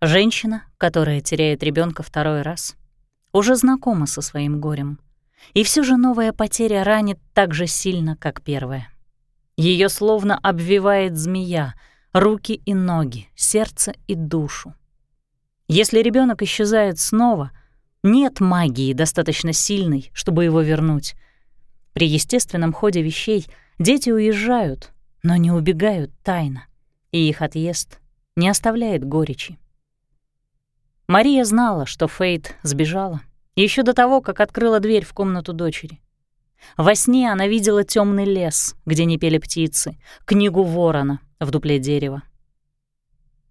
Женщина, которая теряет ребенка второй раз, уже знакома со своим горем. И все же новая потеря ранит так же сильно, как первая. Ее словно обвивает змея, руки и ноги, сердце и душу. Если ребенок исчезает снова, нет магии достаточно сильной, чтобы его вернуть. При естественном ходе вещей дети уезжают, но не убегают тайно, и их отъезд не оставляет горечи. Мария знала, что Фейт сбежала еще до того, как открыла дверь в комнату дочери. Во сне она видела темный лес, где не пели птицы, книгу ворона в дупле дерева.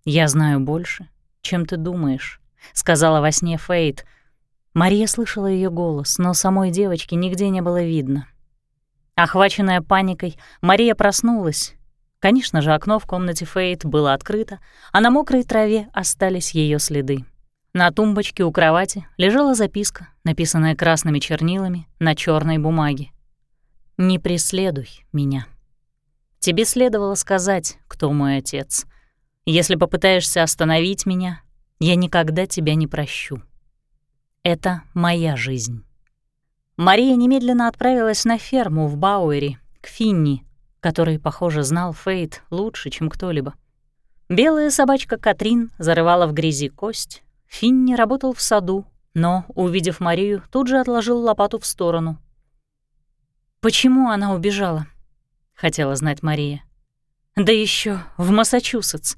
«Я знаю больше, чем ты думаешь», — сказала во сне Фейт. Мария слышала ее голос, но самой девочки нигде не было видно. Охваченная паникой, Мария проснулась. Конечно же, окно в комнате Фейт было открыто, а на мокрой траве остались ее следы. На тумбочке у кровати лежала записка, написанная красными чернилами на черной бумаге. «Не преследуй меня. Тебе следовало сказать, кто мой отец. Если попытаешься остановить меня, я никогда тебя не прощу. Это моя жизнь». Мария немедленно отправилась на ферму в Бауэре, к Финни, который, похоже, знал Фейт лучше, чем кто-либо. Белая собачка Катрин зарывала в грязи кость, Финни работал в саду, но, увидев Марию, тут же отложил лопату в сторону. «Почему она убежала?» — хотела знать Мария. «Да еще в Массачусетс».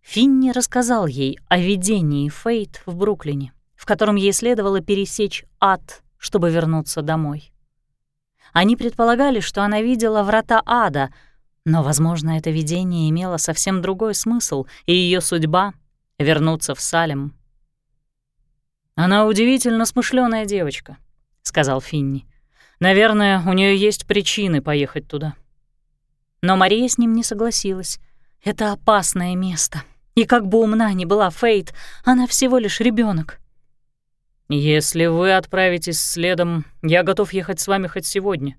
Финни рассказал ей о видении Фейт в Бруклине, в котором ей следовало пересечь ад, чтобы вернуться домой. Они предполагали, что она видела врата ада, но, возможно, это видение имело совсем другой смысл, и ее судьба вернуться в Салем. «Она удивительно смышленая девочка», — сказал Финни. «Наверное, у нее есть причины поехать туда». Но Мария с ним не согласилась. «Это опасное место. И как бы умна ни была Фейт, она всего лишь ребенок. «Если вы отправитесь следом, я готов ехать с вами хоть сегодня».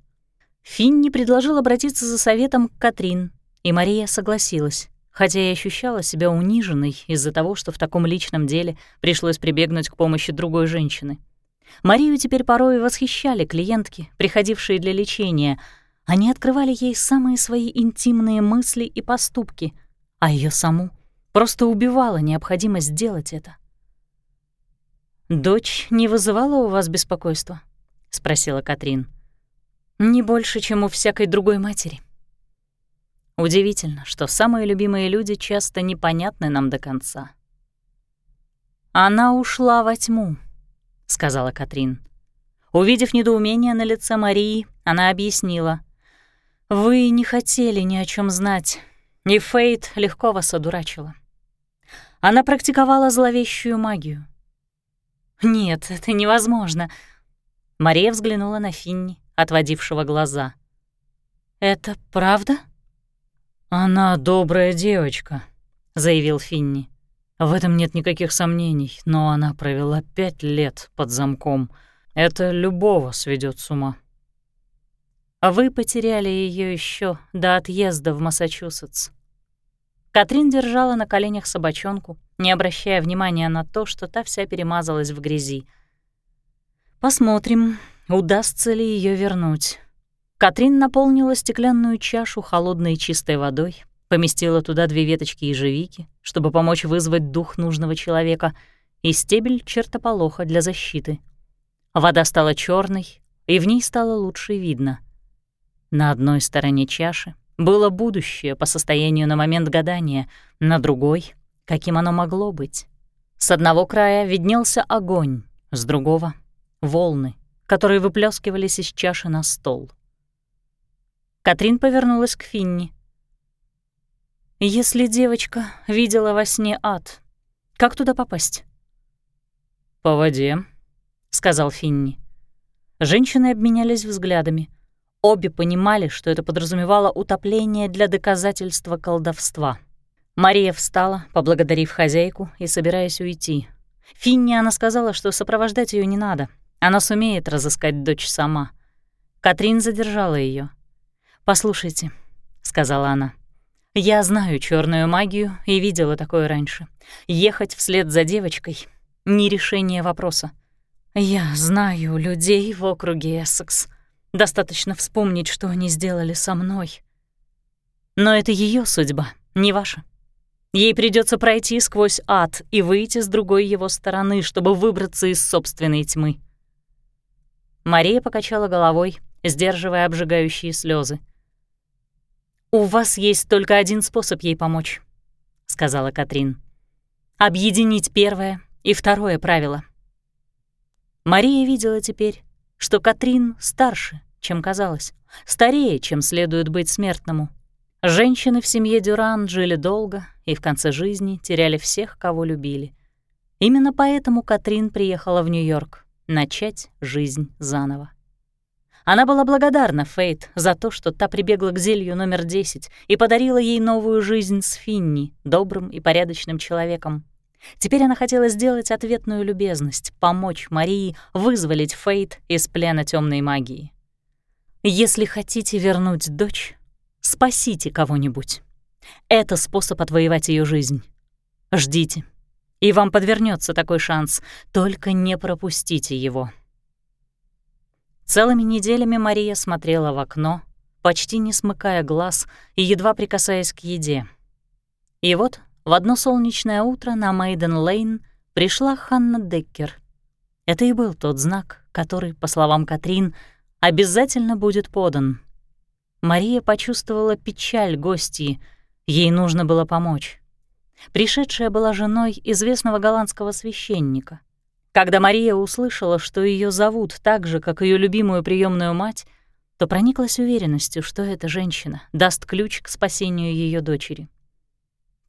Финни предложил обратиться за советом к Катрин, и Мария согласилась хотя и ощущала себя униженной из-за того, что в таком личном деле пришлось прибегнуть к помощи другой женщины. Марию теперь порой восхищали клиентки, приходившие для лечения. Они открывали ей самые свои интимные мысли и поступки, а ее саму просто убивала необходимость сделать это. «Дочь не вызывала у вас беспокойства?» — спросила Катрин. «Не больше, чем у всякой другой матери. Удивительно, что самые любимые люди часто непонятны нам до конца. «Она ушла во тьму», — сказала Катрин. Увидев недоумение на лице Марии, она объяснила. «Вы не хотели ни о чем знать, и Фейт легко вас одурачила. Она практиковала зловещую магию». «Нет, это невозможно», — Мария взглянула на Финни, отводившего глаза. «Это правда?» «Она добрая девочка», — заявил Финни. «В этом нет никаких сомнений, но она провела пять лет под замком. Это любого сведет с ума». А «Вы потеряли ее еще до отъезда в Массачусетс». Катрин держала на коленях собачонку, не обращая внимания на то, что та вся перемазалась в грязи. «Посмотрим, удастся ли ее вернуть». Катрин наполнила стеклянную чашу холодной чистой водой, поместила туда две веточки ежевики, чтобы помочь вызвать дух нужного человека, и стебель чертополоха для защиты. Вода стала черной, и в ней стало лучше видно. На одной стороне чаши было будущее по состоянию на момент гадания, на другой — каким оно могло быть. С одного края виднелся огонь, с другого — волны, которые выплескивались из чаши на стол. Катрин повернулась к Финни. «Если девочка видела во сне ад, как туда попасть?» «По воде», — сказал Финни. Женщины обменялись взглядами. Обе понимали, что это подразумевало утопление для доказательства колдовства. Мария встала, поблагодарив хозяйку и собираясь уйти. Финни она сказала, что сопровождать ее не надо. Она сумеет разыскать дочь сама. Катрин задержала ее. «Послушайте», — сказала она, — Я знаю черную магию и видела такое раньше. Ехать вслед за девочкой — не решение вопроса. Я знаю людей в округе Эссекс. Достаточно вспомнить, что они сделали со мной. Но это ее судьба, не ваша. Ей придется пройти сквозь ад и выйти с другой его стороны, чтобы выбраться из собственной тьмы. Мария покачала головой, сдерживая обжигающие слезы. «У вас есть только один способ ей помочь», — сказала Катрин. «Объединить первое и второе правило». Мария видела теперь, что Катрин старше, чем казалось, старее, чем следует быть смертному. Женщины в семье Дюран жили долго и в конце жизни теряли всех, кого любили. Именно поэтому Катрин приехала в Нью-Йорк начать жизнь заново. Она была благодарна Фейт за то, что та прибегла к зелью номер 10 и подарила ей новую жизнь с Финни, добрым и порядочным человеком. Теперь она хотела сделать ответную любезность, помочь Марии вызволить Фейт из плена темной магии. «Если хотите вернуть дочь, спасите кого-нибудь. Это способ отвоевать ее жизнь. Ждите, и вам подвернется такой шанс, только не пропустите его». Целыми неделями Мария смотрела в окно, почти не смыкая глаз и едва прикасаясь к еде. И вот в одно солнечное утро на Мейден-Лейн пришла Ханна Деккер. Это и был тот знак, который, по словам Катрин, обязательно будет подан. Мария почувствовала печаль гостьи, ей нужно было помочь. Пришедшая была женой известного голландского священника. Когда Мария услышала, что ее зовут так же, как ее любимую приемную мать, то прониклась уверенностью, что эта женщина даст ключ к спасению ее дочери.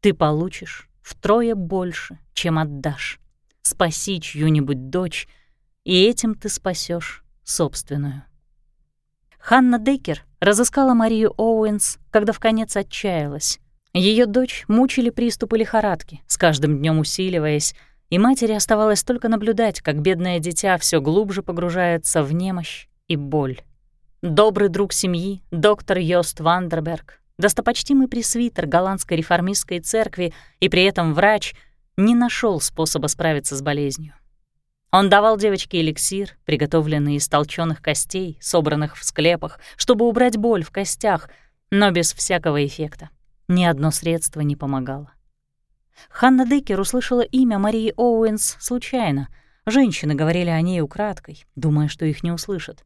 Ты получишь втрое больше, чем отдашь. Спаси чью-нибудь дочь, и этим ты спасешь собственную. Ханна Деккер разыскала Марию Оуэнс, когда в конец отчаялась. Ее дочь мучили приступы лихорадки, с каждым днем усиливаясь, и матери оставалось только наблюдать, как бедное дитя все глубже погружается в немощь и боль. Добрый друг семьи, доктор Йост Вандерберг, достопочтимый пресвитер голландской реформистской церкви и при этом врач не нашел способа справиться с болезнью. Он давал девочке эликсир, приготовленный из толчёных костей, собранных в склепах, чтобы убрать боль в костях, но без всякого эффекта. Ни одно средство не помогало. Ханна Деккер услышала имя Марии Оуэнс случайно. Женщины говорили о ней украдкой, думая, что их не услышат.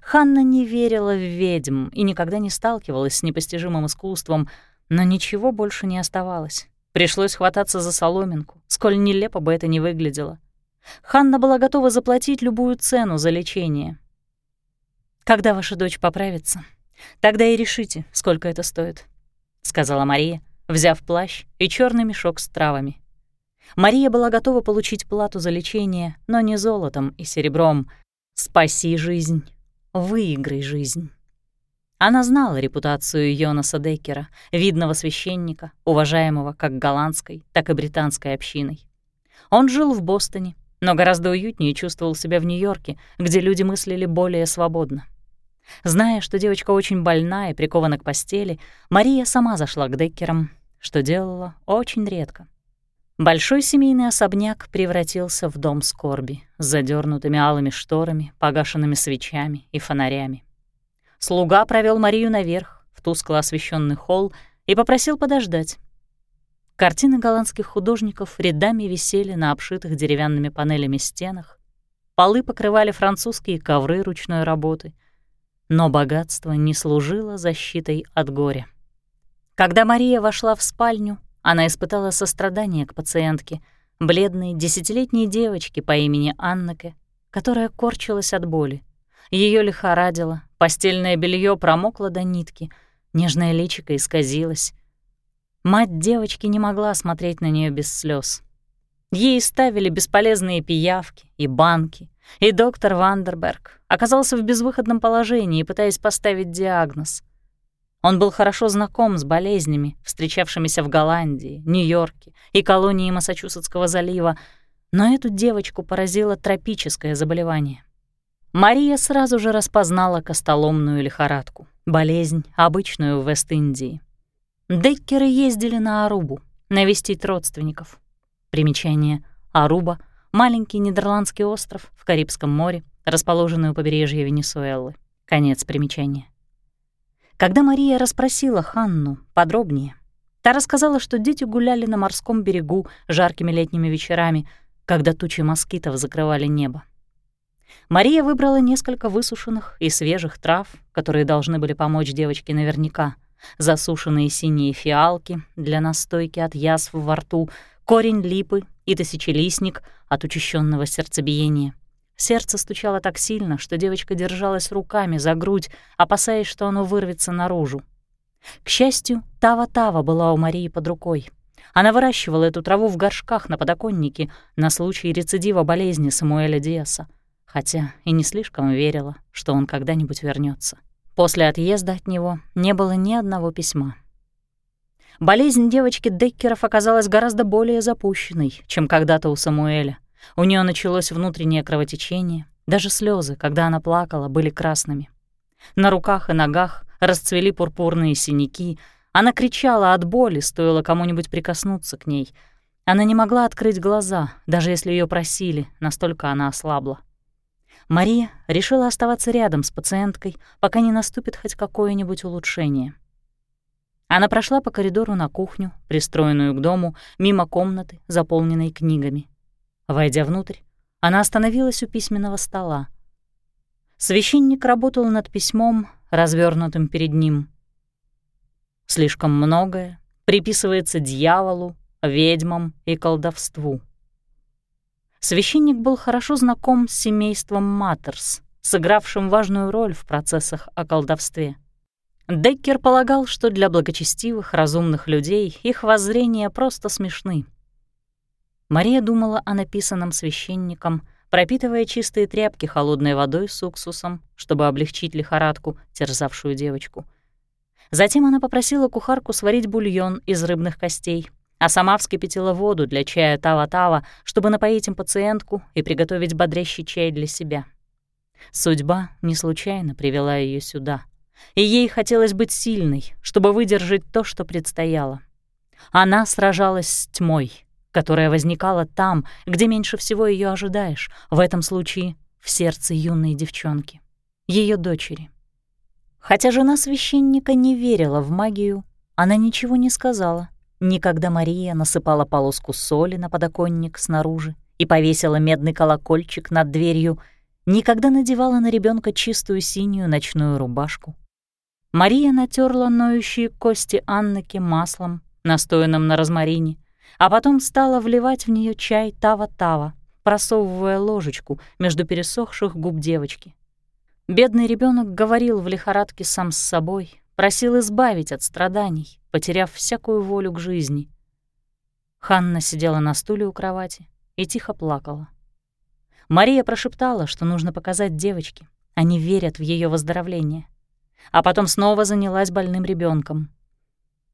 Ханна не верила в ведьм и никогда не сталкивалась с непостижимым искусством, но ничего больше не оставалось. Пришлось хвататься за соломинку, сколь нелепо бы это ни выглядело. Ханна была готова заплатить любую цену за лечение. «Когда ваша дочь поправится, тогда и решите, сколько это стоит», — сказала Мария, взяв плащ и черный мешок с травами. Мария была готова получить плату за лечение, но не золотом и серебром. «Спаси жизнь, Выиграй жизнь. Она знала репутацию Йонаса Деккера, видного священника, уважаемого как голландской, так и британской общиной. Он жил в Бостоне, но гораздо уютнее чувствовал себя в Нью-Йорке, где люди мыслили более свободно. Зная, что девочка очень больна и прикована к постели, Мария сама зашла к Деккерам, что делала очень редко. Большой семейный особняк превратился в дом скорби с задернутыми алыми шторами, погашенными свечами и фонарями. Слуга провел Марию наверх, в тускло освещенный холл, и попросил подождать. Картины голландских художников рядами висели на обшитых деревянными панелями стенах, полы покрывали французские ковры ручной работы, но богатство не служило защитой от горя. Когда Мария вошла в спальню, она испытала сострадание к пациентке, бледной десятилетней девочке по имени Аннаке, которая корчилась от боли. Ее лихорадило, постельное белье промокло до нитки, нежное личико исказилось. Мать девочки не могла смотреть на нее без слез. Ей ставили бесполезные пиявки и банки, и доктор Вандерберг оказался в безвыходном положении, пытаясь поставить диагноз. Он был хорошо знаком с болезнями, встречавшимися в Голландии, Нью-Йорке и колонии Массачусетского залива, но эту девочку поразило тропическое заболевание. Мария сразу же распознала костоломную лихорадку, болезнь, обычную в Вест-Индии. Деккеры ездили на Арубу навестить родственников. Примечание. Аруба — маленький нидерландский остров в Карибском море, расположенный у побережья Венесуэлы. Конец примечания. Когда Мария расспросила Ханну подробнее, та рассказала, что дети гуляли на морском берегу жаркими летними вечерами, когда тучи москитов закрывали небо. Мария выбрала несколько высушенных и свежих трав, которые должны были помочь девочке наверняка. Засушенные синие фиалки для настойки от язв во рту, корень липы и тысячелистник от учащенного сердцебиения. Сердце стучало так сильно, что девочка держалась руками за грудь, опасаясь, что оно вырвется наружу. К счастью, Тава-Тава была у Марии под рукой. Она выращивала эту траву в горшках на подоконнике на случай рецидива болезни Самуэля Диаса, хотя и не слишком верила, что он когда-нибудь вернется. После отъезда от него не было ни одного письма. Болезнь девочки Деккеров оказалась гораздо более запущенной, чем когда-то у Самуэля. У нее началось внутреннее кровотечение, даже слезы, когда она плакала, были красными. На руках и ногах расцвели пурпурные синяки. Она кричала от боли, стоило кому-нибудь прикоснуться к ней. Она не могла открыть глаза, даже если ее просили, настолько она ослабла. Мария решила оставаться рядом с пациенткой, пока не наступит хоть какое-нибудь улучшение. Она прошла по коридору на кухню, пристроенную к дому, мимо комнаты, заполненной книгами. Войдя внутрь, она остановилась у письменного стола. Священник работал над письмом, развернутым перед ним. Слишком многое приписывается дьяволу, ведьмам и колдовству. Священник был хорошо знаком с семейством Маттерс, сыгравшим важную роль в процессах о колдовстве. Деккер полагал, что для благочестивых, разумных людей их воззрения просто смешны. Мария думала о написанном священником, пропитывая чистые тряпки холодной водой с уксусом, чтобы облегчить лихорадку, терзавшую девочку. Затем она попросила кухарку сварить бульон из рыбных костей, а сама вскипятила воду для чая тава-тава, чтобы напоить им пациентку и приготовить бодрящий чай для себя. Судьба не случайно привела ее сюда, и ей хотелось быть сильной, чтобы выдержать то, что предстояло. Она сражалась с тьмой, которая возникала там, где меньше всего ее ожидаешь, в этом случае в сердце юной девчонки, ее дочери. Хотя жена священника не верила в магию, она ничего не сказала, Никогда Мария насыпала полоску соли на подоконник снаружи и повесила медный колокольчик над дверью, никогда надевала на ребенка чистую синюю ночную рубашку. Мария натерла ноющие кости Аннеки маслом, настоянным на розмарине, а потом стала вливать в нее чай тава-тава, просовывая ложечку между пересохших губ девочки. Бедный ребенок говорил в лихорадке сам с собой, просил избавить от страданий, потеряв всякую волю к жизни. Ханна сидела на стуле у кровати и тихо плакала. Мария прошептала, что нужно показать девочке, они верят в ее выздоровление. А потом снова занялась больным ребенком.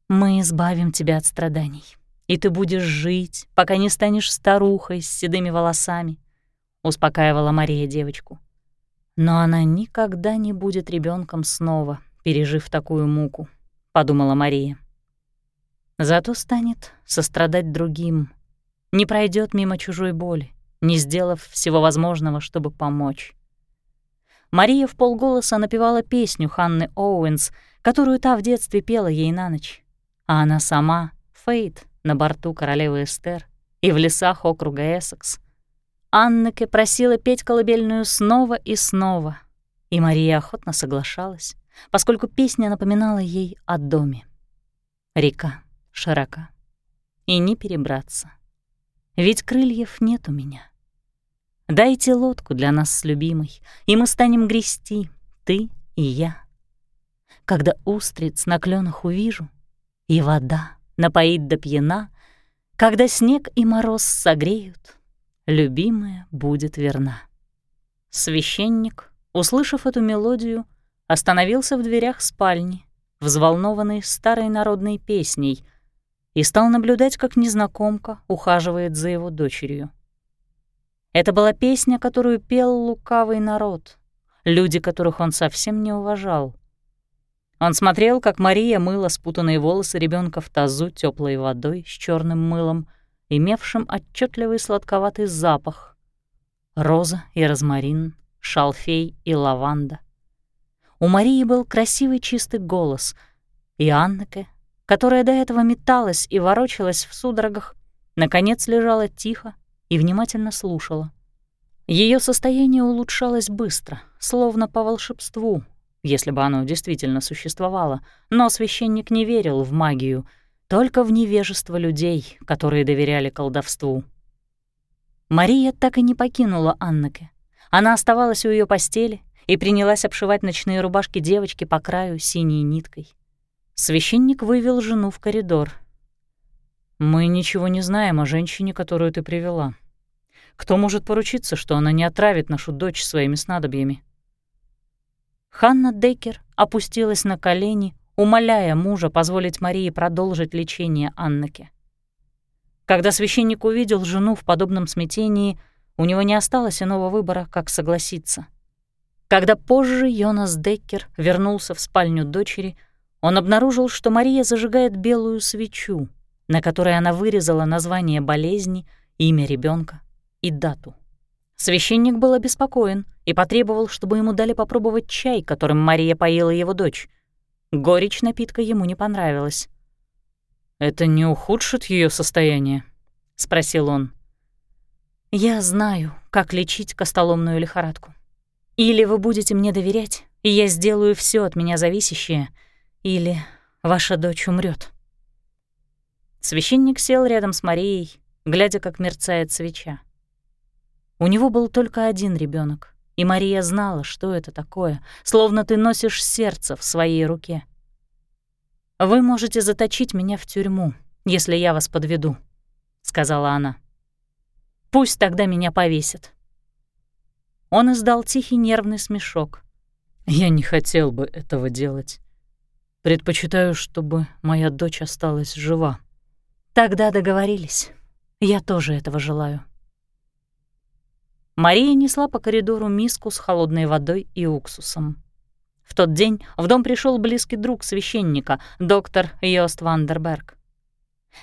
«Мы избавим тебя от страданий, и ты будешь жить, пока не станешь старухой с седыми волосами», — успокаивала Мария девочку. Но она никогда не будет ребенком снова, пережив такую муку, подумала Мария. Зато станет сострадать другим, не пройдет мимо чужой боли, не сделав всего возможного, чтобы помочь. Мария в полголоса напевала песню Ханны Оуэнс, которую та в детстве пела ей на ночь. А она сама — Фейт на борту королевы Эстер и в лесах округа Эссекс. Аннеке просила петь колыбельную снова и снова, и Мария охотно соглашалась поскольку песня напоминала ей о доме. Река широка, и не перебраться. Ведь крыльев нет у меня. Дайте лодку для нас с любимой, и мы станем грести, ты и я. Когда устриц на клёнах увижу, и вода напоит до пьяна, когда снег и мороз согреют, любимая будет верна. Священник, услышав эту мелодию, остановился в дверях спальни, взволнованный старой народной песней, и стал наблюдать, как незнакомка ухаживает за его дочерью. Это была песня, которую пел лукавый народ, люди, которых он совсем не уважал. Он смотрел, как Мария мыла спутанные волосы ребенка в тазу теплой водой с черным мылом, имевшим отчетливый сладковатый запах. Роза и розмарин, шалфей и лаванда. У Марии был красивый чистый голос, и Аннеке, которая до этого металась и ворочалась в судорогах, наконец лежала тихо и внимательно слушала. Ее состояние улучшалось быстро, словно по волшебству, если бы оно действительно существовало, но священник не верил в магию, только в невежество людей, которые доверяли колдовству. Мария так и не покинула Аннеке. Она оставалась у ее постели и принялась обшивать ночные рубашки девочки по краю синей ниткой. Священник вывел жену в коридор. «Мы ничего не знаем о женщине, которую ты привела. Кто может поручиться, что она не отравит нашу дочь своими снадобьями?» Ханна Деккер опустилась на колени, умоляя мужа позволить Марии продолжить лечение Аннеке. Когда священник увидел жену в подобном смятении, у него не осталось иного выбора, как согласиться. Когда позже Йонас Деккер вернулся в спальню дочери, он обнаружил, что Мария зажигает белую свечу, на которой она вырезала название болезни, имя ребенка и дату. Священник был обеспокоен и потребовал, чтобы ему дали попробовать чай, которым Мария поила его дочь. Горечь напитка ему не понравилась. «Это не ухудшит ее состояние?» — спросил он. «Я знаю, как лечить костоломную лихорадку. Или вы будете мне доверять, и я сделаю все от меня зависящее, или ваша дочь умрет. Священник сел рядом с Марией, глядя, как мерцает свеча. У него был только один ребенок, и Мария знала, что это такое, словно ты носишь сердце в своей руке. «Вы можете заточить меня в тюрьму, если я вас подведу», — сказала она. «Пусть тогда меня повесят». Он издал тихий нервный смешок. «Я не хотел бы этого делать. Предпочитаю, чтобы моя дочь осталась жива». «Тогда договорились. Я тоже этого желаю». Мария несла по коридору миску с холодной водой и уксусом. В тот день в дом пришел близкий друг священника, доктор Йост Вандерберг.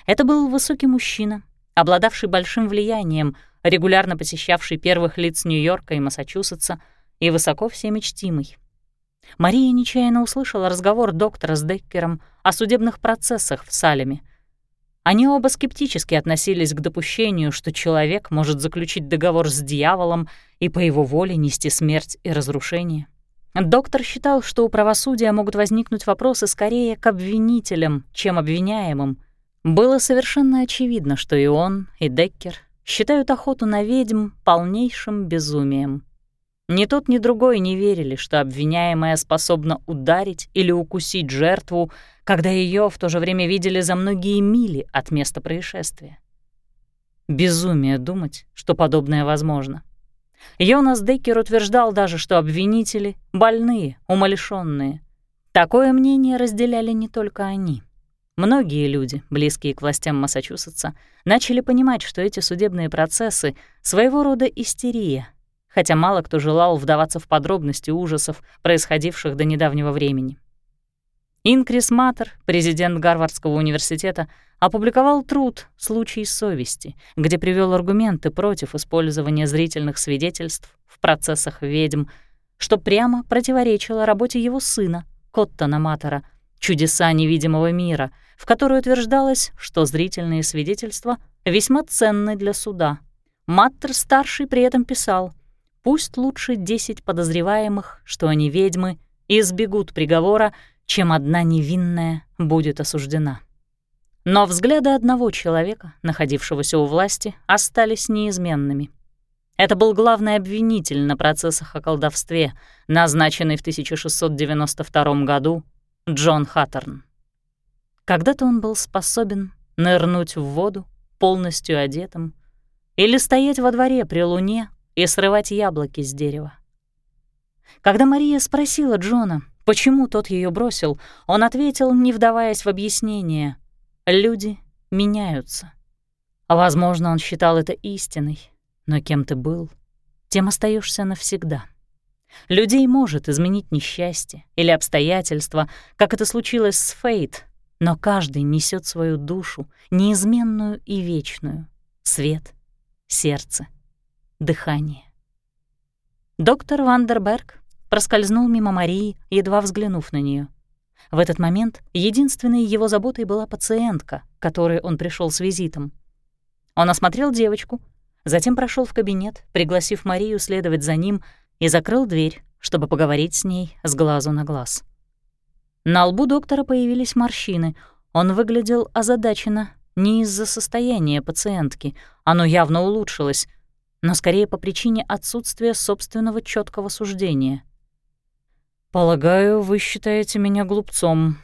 Это был высокий мужчина, обладавший большим влиянием, регулярно посещавший первых лиц Нью-Йорка и Массачусетса и высоко всеми чтимый. Мария нечаянно услышала разговор доктора с Деккером о судебных процессах в Салеме — они оба скептически относились к допущению, что человек может заключить договор с дьяволом и по его воле нести смерть и разрушение. Доктор считал, что у правосудия могут возникнуть вопросы скорее к обвинителям, чем обвиняемым. Было совершенно очевидно, что и он, и Деккер считают охоту на ведьм полнейшим безумием. Ни тот, ни другой не верили, что обвиняемая способна ударить или укусить жертву, когда ее в то же время видели за многие мили от места происшествия. Безумие думать, что подобное возможно. Йонас Деккер утверждал даже, что обвинители — больные, умалишенные. Такое мнение разделяли не только они. Многие люди, близкие к властям Массачусетса, начали понимать, что эти судебные процессы — своего рода истерия, хотя мало кто желал вдаваться в подробности ужасов, происходивших до недавнего времени. Инкрис Матер, президент Гарвардского университета, опубликовал труд «Случай совести», где привел аргументы против использования зрительных свидетельств в процессах ведьм, что прямо противоречило работе его сына, Коттона Матера, «Чудеса невидимого мира», в которой утверждалось, что зрительные свидетельства весьма ценны для суда. Маттер-старший при этом писал — Пусть лучше десять подозреваемых, что они ведьмы, избегут приговора, чем одна невинная будет осуждена. Но взгляды одного человека, находившегося у власти, остались неизменными. Это был главный обвинитель на процессах о колдовстве, назначенный в 1692 году Джон Хаттерн. Когда-то он был способен нырнуть в воду, полностью одетым, или стоять во дворе при луне, и срывать яблоки с дерева. Когда Мария спросила Джона, почему тот ее бросил, он ответил, не вдаваясь в объяснение, «Люди меняются». Возможно, он считал это истиной, но кем ты был, тем остаешься навсегда. Людей может изменить несчастье или обстоятельства, как это случилось с Фейт, но каждый несет свою душу, неизменную и вечную, свет, сердце, дыхание. Доктор Вандерберг проскользнул мимо Марии, едва взглянув на нее. В этот момент единственной его заботой была пациентка, которой он пришел с визитом. Он осмотрел девочку, затем прошел в кабинет, пригласив Марию следовать за ним, и закрыл дверь, чтобы поговорить с ней с глазу на глаз. На лбу доктора появились морщины. Он выглядел озадаченно не из-за состояния пациентки, оно явно улучшилось, но скорее по причине отсутствия собственного четкого суждения. «Полагаю, вы считаете меня глупцом».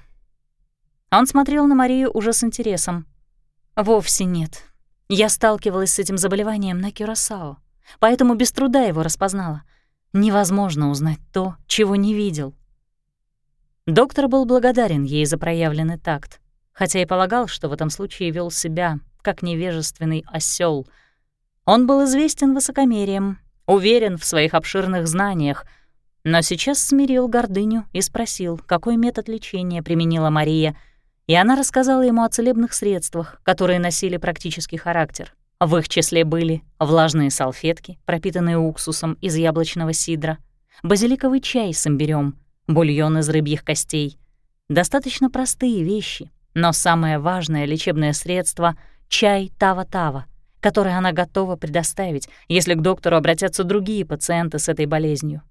Он смотрел на Марию уже с интересом. «Вовсе нет. Я сталкивалась с этим заболеванием на Кюрасао, поэтому без труда его распознала. Невозможно узнать то, чего не видел. Доктор был благодарен ей за проявленный такт, хотя и полагал, что в этом случае вел себя как невежественный осел. Он был известен высокомерием, уверен в своих обширных знаниях, но сейчас смирил гордыню и спросил, какой метод лечения применила Мария, и она рассказала ему о целебных средствах, которые носили практический характер. В их числе были влажные салфетки, пропитанные уксусом из яблочного сидра, базиликовый чай с имбирём, бульон из рыбьих костей. Достаточно простые вещи, но самое важное лечебное средство — чай Тава-Тава, который она готова предоставить, если к доктору обратятся другие пациенты с этой болезнью.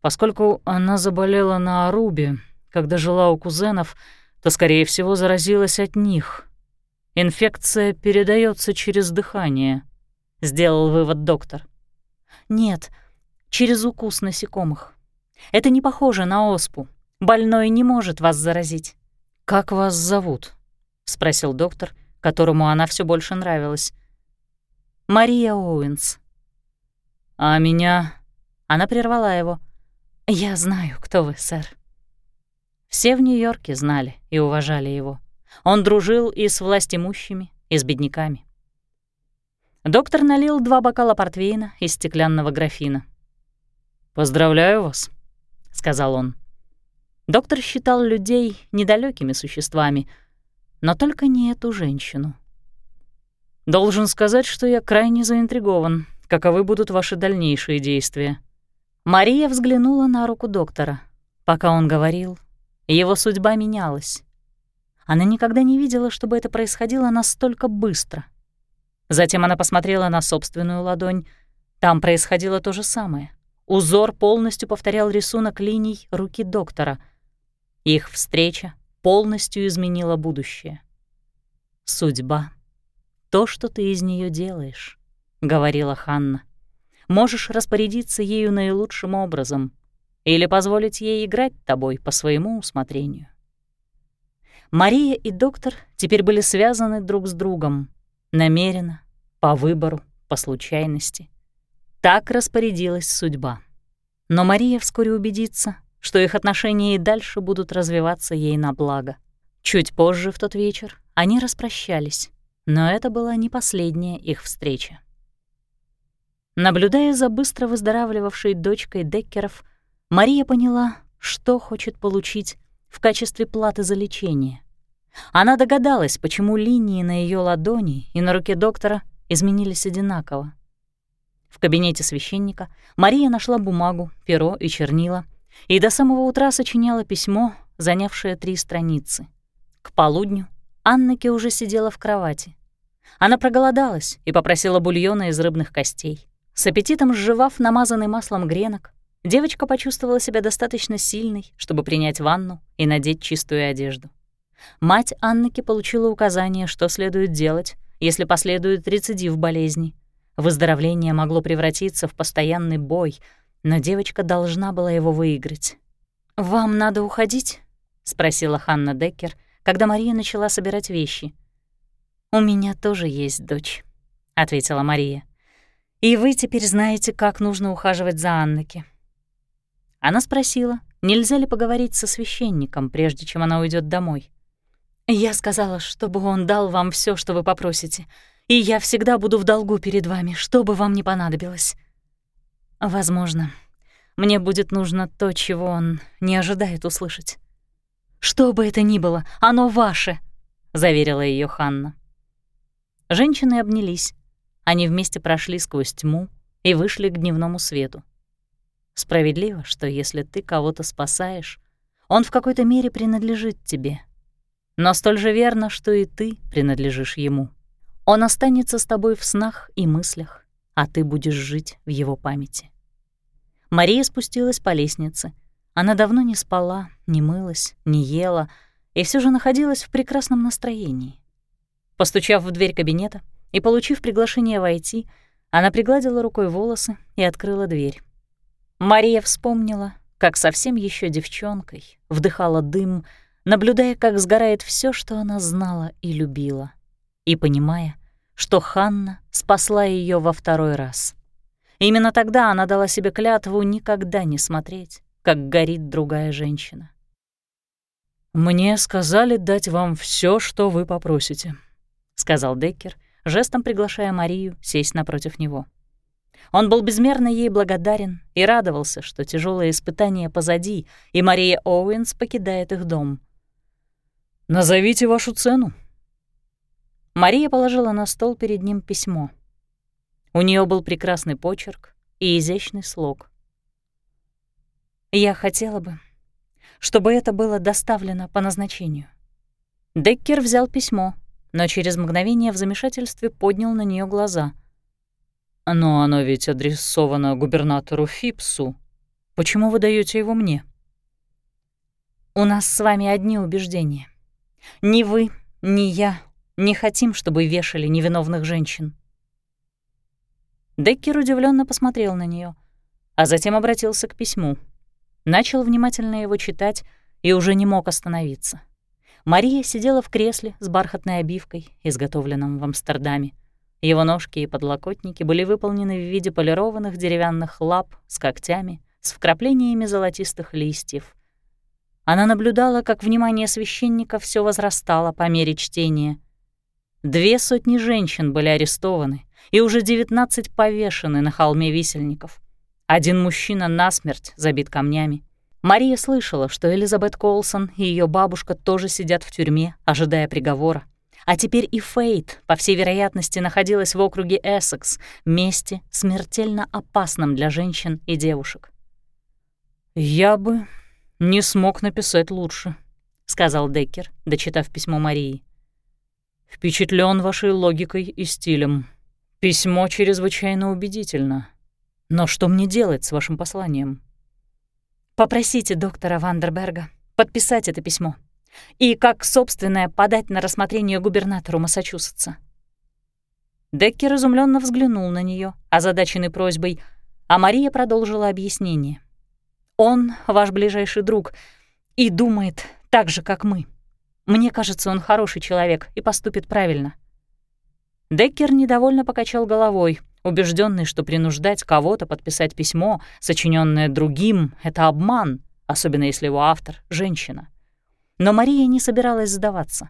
Поскольку она заболела на Арубе, когда жила у кузенов, то, скорее всего, заразилась от них — Инфекция передается через дыхание, сделал вывод доктор. Нет, через укус насекомых. Это не похоже на оспу. Больной не может вас заразить. Как вас зовут? спросил доктор, которому она все больше нравилась. Мария Оуэнс. А меня? Она прервала его. Я знаю, кто вы, сэр. Все в Нью-Йорке знали и уважали его. Он дружил и с властимущими, и с бедняками. Доктор налил два бокала портвейна из стеклянного графина. «Поздравляю вас», — сказал он. Доктор считал людей недалекими существами, но только не эту женщину. «Должен сказать, что я крайне заинтригован. Каковы будут ваши дальнейшие действия?» Мария взглянула на руку доктора. Пока он говорил, его судьба менялась. Она никогда не видела, чтобы это происходило настолько быстро. Затем она посмотрела на собственную ладонь. Там происходило то же самое. Узор полностью повторял рисунок линий руки доктора. Их встреча полностью изменила будущее. «Судьба — то, что ты из нее делаешь», — говорила Ханна. «Можешь распорядиться ею наилучшим образом или позволить ей играть тобой по своему усмотрению». Мария и доктор теперь были связаны друг с другом. Намеренно, по выбору, по случайности. Так распорядилась судьба. Но Мария вскоре убедится, что их отношения и дальше будут развиваться ей на благо. Чуть позже в тот вечер они распрощались, но это была не последняя их встреча. Наблюдая за быстро выздоравливавшей дочкой Деккеров, Мария поняла, что хочет получить в качестве платы за лечение. Она догадалась, почему линии на ее ладони и на руке доктора изменились одинаково. В кабинете священника Мария нашла бумагу, перо и чернила и до самого утра сочиняла письмо, занявшее три страницы. К полудню Аннаке уже сидела в кровати. Она проголодалась и попросила бульона из рыбных костей. С аппетитом сживав намазанный маслом гренок, девочка почувствовала себя достаточно сильной, чтобы принять ванну и надеть чистую одежду. Мать Анники получила указание, что следует делать, если последует рецидив болезни. Выздоровление могло превратиться в постоянный бой, но девочка должна была его выиграть. «Вам надо уходить?» — спросила Ханна Деккер, когда Мария начала собирать вещи. «У меня тоже есть дочь», — ответила Мария. «И вы теперь знаете, как нужно ухаживать за Анники». Она спросила, нельзя ли поговорить со священником, прежде чем она уйдет домой. Я сказала, чтобы он дал вам все, что вы попросите, и я всегда буду в долгу перед вами, что бы вам ни понадобилось. Возможно, мне будет нужно то, чего он не ожидает услышать. «Что бы это ни было, оно ваше», — заверила ее Ханна. Женщины обнялись. Они вместе прошли сквозь тьму и вышли к дневному свету. Справедливо, что если ты кого-то спасаешь, он в какой-то мере принадлежит тебе. Но столь же верно, что и ты принадлежишь ему. Он останется с тобой в снах и мыслях, а ты будешь жить в его памяти. Мария спустилась по лестнице. Она давно не спала, не мылась, не ела и все же находилась в прекрасном настроении. Постучав в дверь кабинета и получив приглашение войти, она пригладила рукой волосы и открыла дверь. Мария вспомнила, как совсем еще девчонкой вдыхала дым, наблюдая, как сгорает все, что она знала и любила, и понимая, что Ханна спасла ее во второй раз. Именно тогда она дала себе клятву никогда не смотреть, как горит другая женщина. «Мне сказали дать вам все, что вы попросите», — сказал Деккер, жестом приглашая Марию сесть напротив него. Он был безмерно ей благодарен и радовался, что тяжелые испытания позади, и Мария Оуэнс покидает их дом. «Назовите вашу цену». Мария положила на стол перед ним письмо. У нее был прекрасный почерк и изящный слог. «Я хотела бы, чтобы это было доставлено по назначению». Деккер взял письмо, но через мгновение в замешательстве поднял на нее глаза. «Но оно ведь адресовано губернатору Фипсу. Почему вы даете его мне?» «У нас с вами одни убеждения. Ни вы, ни я не хотим, чтобы вешали невиновных женщин». Деккер удивленно посмотрел на нее, а затем обратился к письму. Начал внимательно его читать и уже не мог остановиться. Мария сидела в кресле с бархатной обивкой, изготовленном в Амстердаме. Его ножки и подлокотники были выполнены в виде полированных деревянных лап с когтями, с вкраплениями золотистых листьев. Она наблюдала, как внимание священника все возрастало по мере чтения. Две сотни женщин были арестованы, и уже девятнадцать повешены на холме висельников. Один мужчина насмерть забит камнями. Мария слышала, что Элизабет Колсон и ее бабушка тоже сидят в тюрьме, ожидая приговора. А теперь и Фейт, по всей вероятности, находилась в округе Эссекс, месте смертельно опасном для женщин и девушек. «Я бы не смог написать лучше», — сказал Деккер, дочитав письмо Марии. Впечатлен вашей логикой и стилем. Письмо чрезвычайно убедительно. Но что мне делать с вашим посланием?» Попросите доктора Вандерберга подписать это письмо и, как собственное, подать на рассмотрение губернатору Массачусетса. Деккер изумленно взглянул на нее, озадаченный просьбой, а Мария продолжила объяснение. «Он ваш ближайший друг и думает так же, как мы. Мне кажется, он хороший человек и поступит правильно». Деккер недовольно покачал головой — убежденный, что принуждать кого-то подписать письмо, сочиненное другим, — это обман, особенно если его автор — женщина. Но Мария не собиралась сдаваться.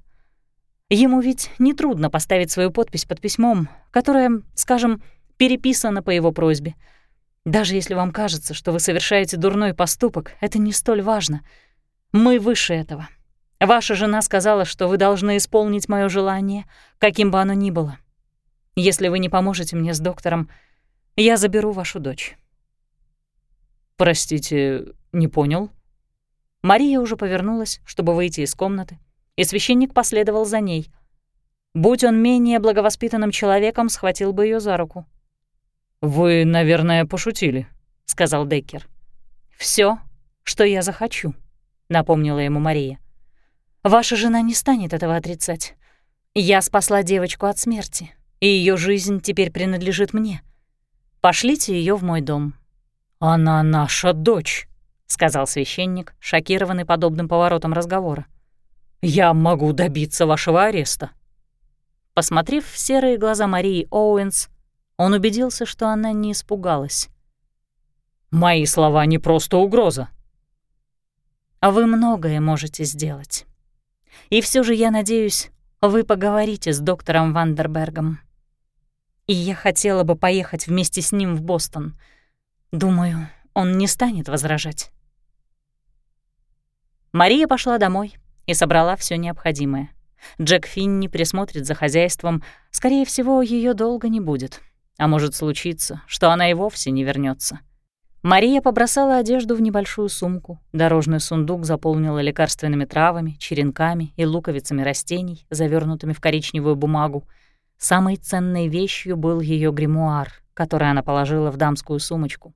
Ему ведь нетрудно поставить свою подпись под письмом, которое, скажем, переписано по его просьбе. Даже если вам кажется, что вы совершаете дурной поступок, это не столь важно. Мы выше этого. Ваша жена сказала, что вы должны исполнить мое желание, каким бы оно ни было. Если вы не поможете мне с доктором, я заберу вашу дочь». «Простите, не понял?» Мария уже повернулась, чтобы выйти из комнаты, и священник последовал за ней. Будь он менее благовоспитанным человеком, схватил бы ее за руку. «Вы, наверное, пошутили», — сказал Деккер. Все, что я захочу», — напомнила ему Мария. «Ваша жена не станет этого отрицать. Я спасла девочку от смерти и ее жизнь теперь принадлежит мне. Пошлите ее в мой дом». «Она наша дочь», — сказал священник, шокированный подобным поворотом разговора. «Я могу добиться вашего ареста». Посмотрев в серые глаза Марии Оуэнс, он убедился, что она не испугалась. «Мои слова не просто угроза». «А вы многое можете сделать. И все же, я надеюсь, вы поговорите с доктором Вандербергом» и я хотела бы поехать вместе с ним в Бостон. Думаю, он не станет возражать. Мария пошла домой и собрала все необходимое. Джек Финни присмотрит за хозяйством. Скорее всего, ее долго не будет. А может случиться, что она и вовсе не вернется. Мария побросала одежду в небольшую сумку. Дорожный сундук заполнила лекарственными травами, черенками и луковицами растений, завернутыми в коричневую бумагу. Самой ценной вещью был ее гримуар, который она положила в дамскую сумочку.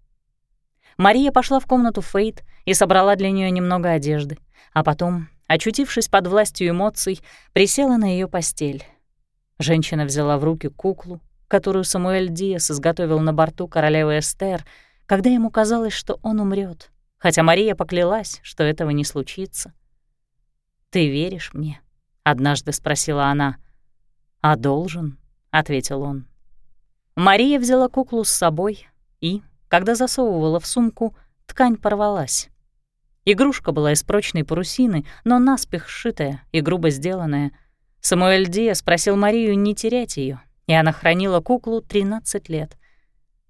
Мария пошла в комнату Фейт и собрала для нее немного одежды, а потом, очутившись под властью эмоций, присела на ее постель. Женщина взяла в руки куклу, которую Самуэль Диас изготовил на борту королевы Эстер, когда ему казалось, что он умрет, хотя Мария поклялась, что этого не случится. «Ты веришь мне?» — однажды спросила она. «А должен?» — ответил он. Мария взяла куклу с собой и, когда засовывала в сумку, ткань порвалась. Игрушка была из прочной парусины, но наспех сшитая и грубо сделанная. Самуэль Диа спросил Марию не терять ее, и она хранила куклу 13 лет.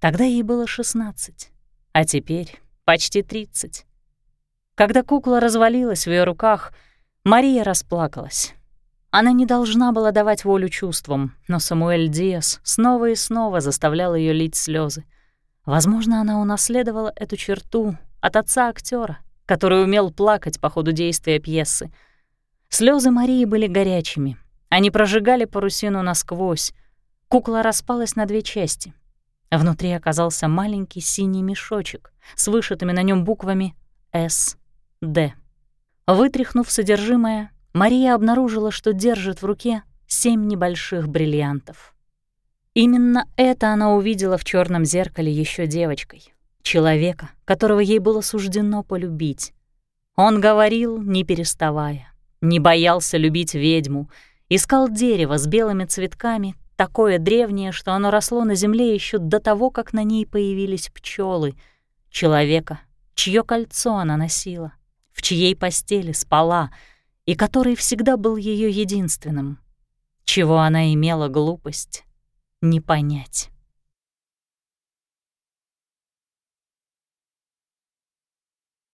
Тогда ей было 16, а теперь почти 30. Когда кукла развалилась в ее руках, Мария расплакалась. Она не должна была давать волю чувствам, но Самуэль Диас снова и снова заставлял ее лить слезы. Возможно, она унаследовала эту черту от отца актера, который умел плакать по ходу действия пьесы. Слезы Марии были горячими. Они прожигали парусину насквозь. Кукла распалась на две части. Внутри оказался маленький синий мешочек с вышитыми на нем буквами «С», «Д». Вытряхнув содержимое, Мария обнаружила, что держит в руке семь небольших бриллиантов. Именно это она увидела в черном зеркале еще девочкой. Человека, которого ей было суждено полюбить. Он говорил, не переставая, не боялся любить ведьму, искал дерево с белыми цветками, такое древнее, что оно росло на земле еще до того, как на ней появились пчелы, человека, чье кольцо она носила, в чьей постели спала, и который всегда был ее единственным. Чего она имела глупость не понять.